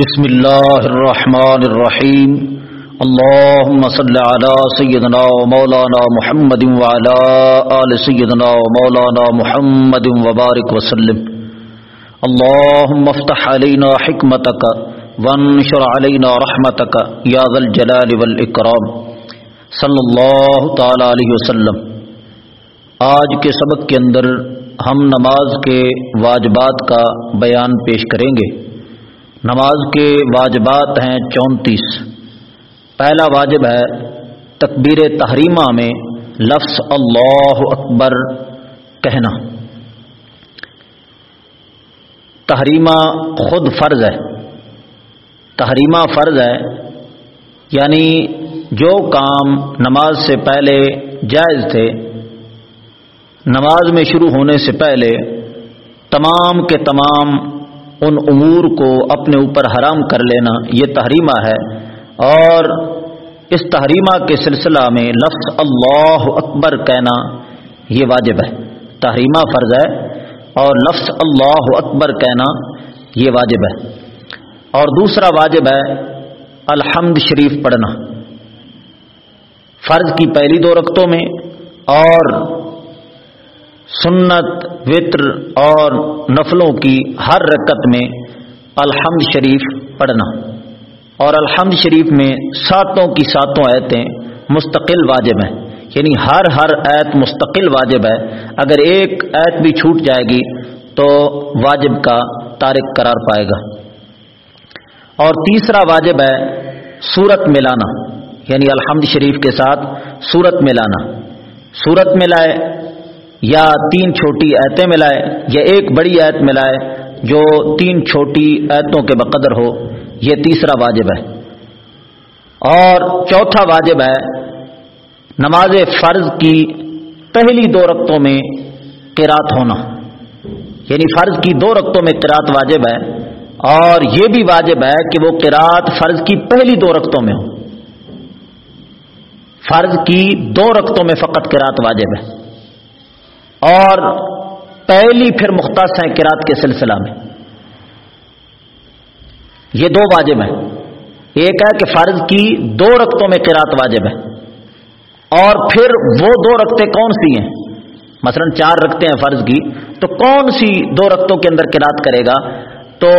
بسم اللہ الرحمن الرحیم اللهم صل على سيدنا مولانا محمد وعلى آل سيدنا مولانا محمد وبارك وسلم اللهم افتح علينا حكمتك وانشر علينا رحمتك يا ذا الجلال والإكرام صلی اللہ تعالی علیہ وسلم آج کے سبق کے اندر ہم نماز کے واجبات کا بیان پیش کریں گے نماز کے واجبات ہیں چونتیس۔ پہلا واجب ہے تکبیر تحریمہ میں لفظ اللہ اکبر کہنا۔ تحریمہ خود فرض ہے۔ تحریمہ فرض ہے یعنی جو کام نماز سے پہلے جائز تھے، نماز میں شروع ہونے سے پہلے تمام کے تمام ان امور کو اپنے اوپر حرام کر لینا یہ تحریمہ ہے اور اس تحریمہ کے سلسلہ میں لفظ اللہ اکبر کہنا یہ واجب ہے۔ تحریمہ فرض ہے اور لفظ اللہ اکبر کہنا یہ واجب ہے۔ اور دوسرا واجب ہے الحمد شریف پڑھنا۔ فرض کی پہلی دو رقطوں میں اور سنت، وطر اور نفلوں کی ہر رکت میں الحمد شریف پڑھنا۔ اور الحمد شریف میں ساتوں کی ساتوں ایتیں مستقل واجب ہیں۔ یعنی ہر ہر ایت مستقل واجب ہے۔ اگر ایک ایت بھی چھوٹ جائے گی تو واجب کا تارک قرار پائے گا۔ اور تیسرا واجب ہے سورت ملانا۔ یعنی الحمد شریف کے ساتھ سورت ملانا۔ سورت ملائے یا تین چھوٹی ایتیں ملائے یا ایک بڑی ایت ملائے جو تین چھوٹی ایتوں کے بقدر ہو، یہ تیسرا واجب ہے۔ اور چوتھا واجب ہے، نماز فرض کی پہلی دو رقطوں میں قرات ہونا۔ یعنی فرض کی دو رقطوں میں قرات واجب ہے، اور یہ بھی واجب ہے کہ وہ قرات فرض کی پہلی دو رقطوں میں ہو۔ فرض کی دو رقطوں میں فقط قرات واجب ہے۔ اور پہلی پھر مختص ہیں کراط کے سلسلہ میں۔ یہ دو واجب ہیں۔ ایک ہے کہ فرض کی دو رقطوں میں کراط واجب ہے۔ اور پھر وہ دو رقطیں کون سی ہیں؟ مثلا چار رقطیں ہیں فرض کی، تو کون سی دو رقطوں کے اندر کراط کرے گا؟ تو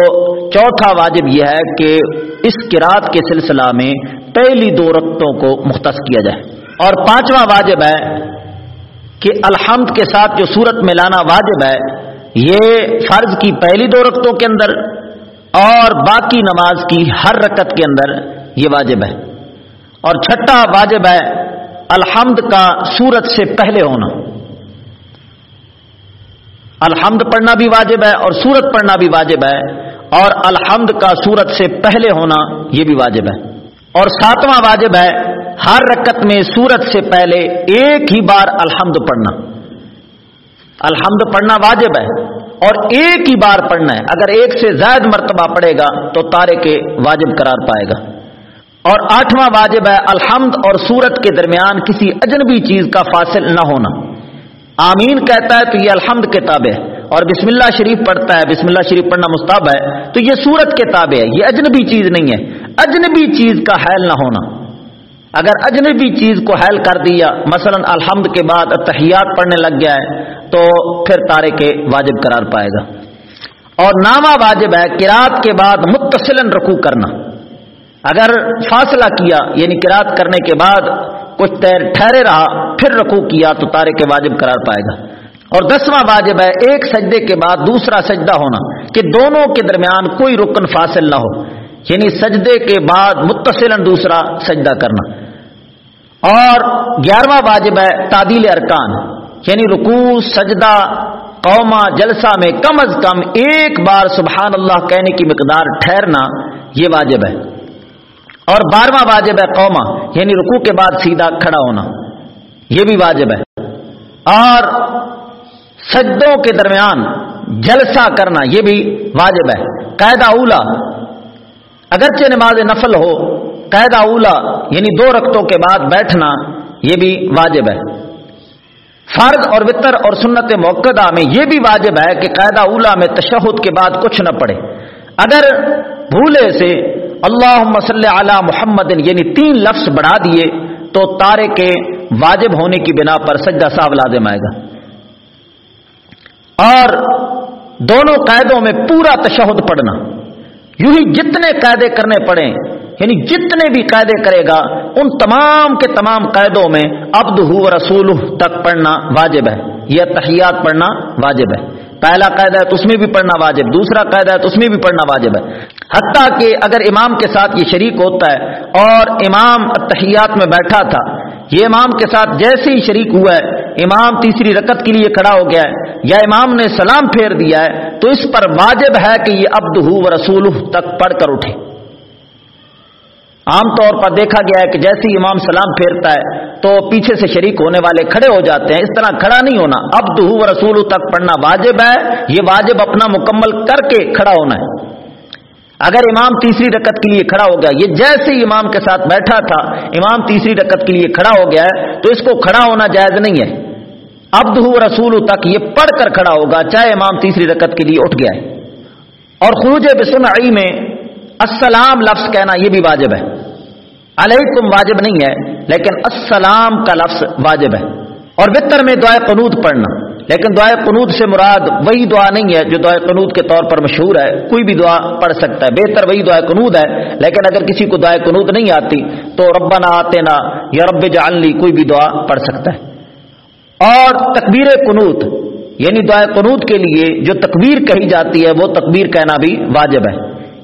چوتھا واجب یہ ہے کہ اس کراط کے سلسلہ میں پہلی دو رقطوں کو مختص کیا جائے۔ اور پانچواں واجب ہے کہ الحمد کے ساتھ جو صورت میں لانا واجب ہے، یہ فرض کی پہلی دو رقطوں کے اندر اور باقی نماز کی ہر رکت کے اندر یہ واجب ہے۔ اور چھٹا واجب ہے الحمد کا سورت سے پہلے ہونا۔ الحمد پڑھنا بھی واجب ہے اور سورت پڑھنا بھی واجب ہے، اور الحمد کا سورت سے پہلے ہونا یہ بھی واجب ہے۔ اور ساتواں واجب ہے ہر رکت میں سورت سے پہلے ایک ہی بار الحمد پڑھنا۔ الحمد پڑھنا واجب ہے اور ایک ہی بار پڑھنا ہے۔ اگر ایک سے زائد مرتبہ پڑھے گا تو تارے کے واجب قرار پائے گا۔ اور آٹھواں واجب ہے الحمد اور سورت کے درمیان کسی اجنبی چیز کا فاصل نہ ہونا۔ آمین کہتا ہے تو یہ الحمد کے تابع ہے۔ اور بسم اللہ شریف پڑھتا ہے، بسم اللہ شریف پڑھنا مستاب ہے۔ تو یہ سورت کے تابع ہے، یہ اجنبی چیز نہیں ہے۔ اجنبی چیز کا حیل نہ ہونا۔ اگر اجنبی چیز کو حیل کر دیا، مثلا الحمد کے بعد تحیات پڑھنے لگ گیا ہے، تو پھر تارے کے واجب قرار پائے گا۔ اور نامہ واجب ہے کراط کے بعد متصل رکو کرنا۔ اگر فاصلہ کیا یعنی کراط کرنے کے بعد کچھ تیر ٹھہرے رہا، پھر رکو کیا، تو تارے کے واجب قرار پائے گا۔ اور دسواں واجب ہے، ایک سجدے کے بعد دوسرا سجدہ ہونا، کہ دونوں کے درمیان کوئی رکن فاصل نہ ہو۔ یعنی سجدے کے بعد متصل دوسرا سجدہ کرنا۔ اور گیارہواں واجب ہے تعدیل ارکان۔ یعنی رکوع، سجدہ قوما جلسہ میں کم از کم ایک بار سبحان اللہ کہنے کی مقدار ٹھہرنا یہ واجب ہے۔ اور بارہواں واجب ہے قوما یعنی رکوع کے بعد سیدھا کھڑا ہونا۔ یہ بھی واجب ہے۔ اور سجدوں کے درمیان جلسہ کرنا یہ بھی واجب ہے۔ قاعدہ اولا اگرچہ نماز نفل ہو، قاعدہ اولا یعنی دو رقطوں کے بعد بیٹھنا، یہ بھی واجب ہے۔ فرض اور وطر اور سنت موقع میں یہ بھی واجب ہے کہ قاعدہ اولا میں تشہد کے بعد کچھ نہ پڑے اگر بھولے سے اللہ مسل علی محمد یعنی تین لفظ بڑھا دیے، تو تارے کے واجب ہونے کی بنا پر سجدہ صاحب لازم آئے گا۔ اور دونوں قیدوں میں پورا تشہد پڑھنا۔ یوں ہی جتنے قیدے کرنے پڑے یعنی جتنے بھی قیدے کرے گا، ان تمام کے تمام قیدوں میں ابد ہو رسول تک پڑھنا واجب ہے یہ تحیات پڑھنا واجب ہے۔ پہلا قاعدہ ہے تو اس میں بھی پڑھنا واجب، دوسرا قاعدہ ہے تو اس میں بھی پڑھنا واجب ہے۔ حتیٰ کہ اگر امام کے ساتھ یہ شریک ہوتا ہے اور امام تحیات میں بیٹھا تھا یہ امام کے ساتھ جیسے ہی شریک ہوا ہے، امام تیسری رکت کے لیے کھڑا ہو گیا ہے، یا امام نے سلام پھیر دیا ہے، تو اس پر واجب ہے کہ یہ ابد ہو و رسول تک پڑھ کر اٹھے۔ عام طور پر دیکھا گیا ہے کہ جیسے ہی امام سلام پھیرتا ہے، تو پیچھے سے شریک ہونے والے کھڑے ہو جاتے ہیں۔ اس طرح کھڑا نہیں ہونا اب دو رسول تک پڑھنا واجب ہے، یہ واجب اپنا مکمل کر کے کھڑا ہونا ہے۔ اگر امام تیسری رکت کے لیے کھڑا ہو گیا، یہ جیسے ہی امام کے ساتھ بیٹھا تھا، امام تیسری رکت کے لیے کھڑا ہو گیا ہے تو اس کو کھڑا ہونا جائز نہیں ہے۔ اب دو رسول تک یہ پڑھ کر کھڑا ہوگا، چاہے امام تیسری رکت کے لیے اٹھ گیا ہے۔ اور خروج بسنعی میں السلام لفظ کہنا یہ بھی واجب ہے۔ علیکم واجب نہیں ہے، لیکن السلام کا لفظ واجب ہے۔ اور وطر میں دعائے قنوت پڑھنا۔ لیکن دعائے قنوت سے مراد وہی دعا نہیں ہے جو دعائے قنوت کے طور پر مشہور ہے۔ کوئی بھی دعا پڑھ سکتا ہے۔ بہتر وہی دعائے قنوت ہے، لیکن اگر کسی کو دعائے قنوت نہیں آتی تو ربنا آتے نا یا رب جعلنی کوئی بھی دعا پڑھ سکتا ہے۔ اور تکبیر قنوت یعنی دعائے قنوت کے لیے جو تکبیر کہی جاتی ہے، وہ تکبیر کہنا بھی واجب ہے۔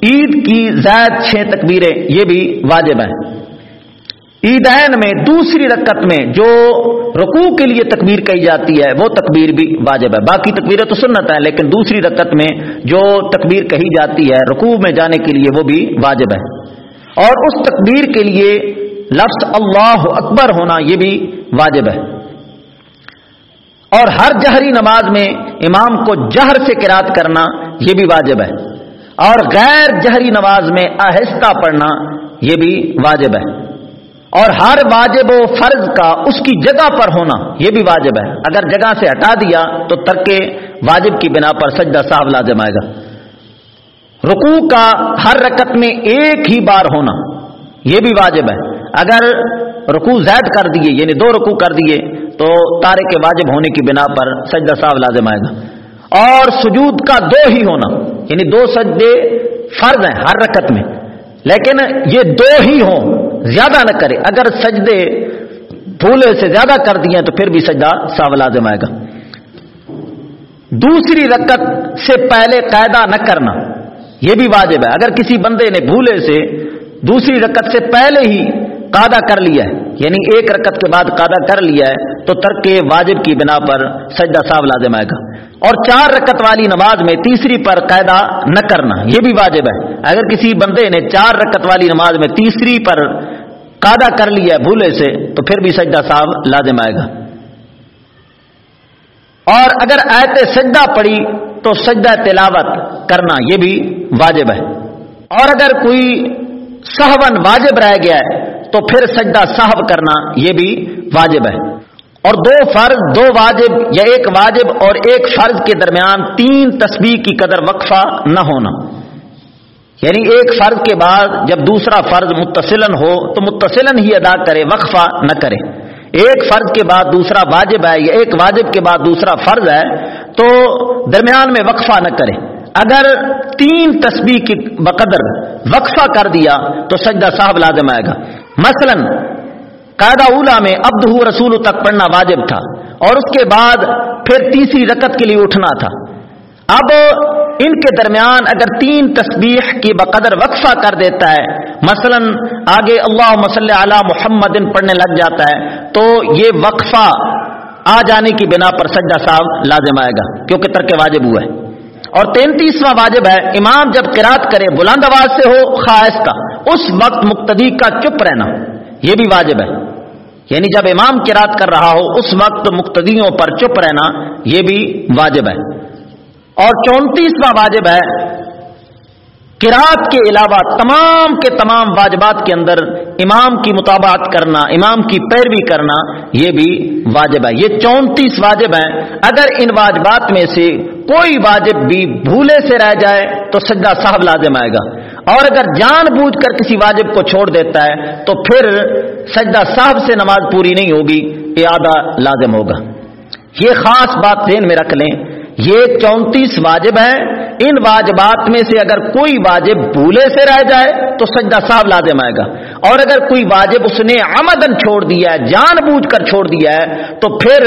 عید کی زائد چھ تکبیریں، یہ بھی واجب ہیں۔ عیدین میں، دوسری رکت میں جو رکوع کے لیے تکبیر کہی جاتی ہے، وہ تکبیر بھی واجب ہے۔ باقی تکبیریں تو سنت ہیں، لیکن دوسری رکت میں جو تکبیر کہی جاتی ہے رکوع میں جانے کے لیے وہ بھی واجب ہے۔ اور اس تکبیر کے لیے لفظ اللہ اکبر ہونا یہ بھی واجب ہے۔ اور ہر جہری نماز میں امام کو جہر سے کراط کرنا یہ بھی واجب ہے۔ اور غیر جہری نماز میں آہستہ پڑھنا یہ بھی واجب ہے۔ اور ہر واجب و فرض کا اس کی جگہ پر ہونا یہ بھی واجب ہے۔ اگر جگہ سے ہٹا دیا تو ترک واجب کی بنا پر سجدہ صاحب لازم آئے گا۔ رکوع کا ہر رکت میں ایک ہی بار ہونا یہ بھی واجب ہے۔ اگر رکوع زائد کر دیے یعنی دو رکوع کر دیے، تو تارے کے واجب ہونے کی بنا پر سجدہ صاحب لازم آئے گا۔ اور سجود کا دو ہی ہونا یعنی دو سجدے فرض ہیں ہر رکت میں، لیکن یہ دو ہی ہوں۔ زیادہ نہ کرے۔ اگر سجدے بھولے سے زیادہ کر دیے تو پھر بھی سجدہ ساو لازم آئے گا۔ دوسری رکت سے پہلے قاعدہ نہ کرنا، یہ بھی واجب ہے۔ اگر کسی بندے نے بھولے سے دوسری رکت سے پہلے ہی قادہ کر لیا ہے یعنی ایک رکت کے بعد قادہ کر لیا ہے، تو ترک واجب کی بنا پر سجدہ صاحب لازم آئے گا۔ اور چار رکت والی نماز میں تیسری پر قاعدہ نہ کرنا، یہ بھی واجب ہے۔ اگر کسی بندے نے چار رکت والی نماز میں تیسری پر قادہ کر لیا ہے بھولے سے، تو پھر بھی سجدہ صاحب لازم آئے گا۔ اور اگر آیت سجدہ پڑی تو سجدہ تلاوت کرنا یہ بھی واجب ہے۔ اور اگر کوئی سہون واجب رہ گیا ہے تو پھر سجدہ صاحب کرنا یہ بھی واجب ہے۔ اور دو فرض، دو واجب یا ایک واجب اور ایک فرض کے درمیان تین تسبیح کی قدر وقفہ نہ ہونا۔ یعنی ایک فرض کے بعد جب دوسرا فرض متصلن ہو تو متصلن ہی ادا کرے، وقفہ نہ کرے۔ ایک فرض کے بعد دوسرا واجب ہے یا ایک واجب کے بعد دوسرا فرض ہے تو درمیان میں وقفہ نہ کرے۔ اگر تین تسبیح کی بقدر وقفہ کر دیا تو سجدہ صاحب لازم آئے گا۔ مثلا قاعدہ اولا میں ابد ہو رسول تک پڑھنا واجب تھا اور اس کے بعد پھر تیسری رکت کے لیے اٹھنا تھا۔ اب ان کے درمیان اگر تین تسبیح کی بقدر وقفہ کر دیتا ہے، مثلا آگے اللہ مسلح علی محمد پڑھنے لگ جاتا ہے، تو یہ وقفہ آ جانے کی بنا پر سجدہ صاحب لازم آئے گا، کیونکہ ترک واجب ہوا ہے۔ اور تینتیسواں واجب ہے، امام جب قرات کرے، بلند آواز سے ہو، خواہش کا، اس وقت مقتدی کا چپ رہنا، یہ بھی واجب ہے۔ یعنی جب امام قرات کر رہا ہو، اس وقت مقتدیوں پر چپ رہنا، یہ بھی واجب ہے۔ اور چونتیسواں واجب ہے قرات کے علاوہ تمام کے تمام واجبات کے اندر امام کی مطابقت کرنا، امام کی پیروی کرنا، یہ بھی واجب ہے۔ یہ چونتیس واجب ہیں۔ اگر ان واجبات میں سے کوئی واجب بھی بھولے سے رہ جائے تو سجدہ صاحب لازم آئے گا۔ اور اگر جان بوجھ کر کسی واجب کو چھوڑ دیتا ہے تو پھر سجدہ صاحب سے نماز پوری نہیں ہوگی اعادہ لازم ہوگا۔ یہ خاص بات ذہن میں رکھ لیں۔ یہ چونتیس واجب ہیں۔ ان واجبات میں سے اگر کوئی واجب بھولے سے رہ جائے تو سجدہ صاحب لازم آئے گا۔ اور اگر کوئی واجب اس نے آمدن چھوڑ دیا ہے، جان بوجھ کر چھوڑ دیا ہے، تو پھر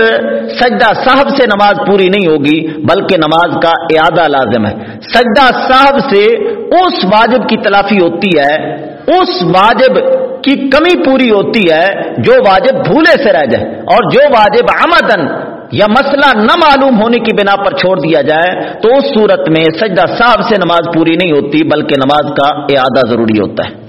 سجدہ صاحب سے نماز پوری نہیں ہوگی، بلکہ نماز کا اعادہ لازم ہے۔ سجدہ صاحب سے اس واجب کی تلافی ہوتی ہے، اس واجب کی کمی پوری ہوتی ہے جو واجب بھولے سے رہ جائے۔ اور جو واجب آمدن یا مسئلہ نہ معلوم ہونے کی بنا پر چھوڑ دیا جائے، تو اس صورت میں سجدہ صاحب سے نماز پوری نہیں ہوتی، بلکہ نماز کا اعادہ ضروری ہوتا ہے۔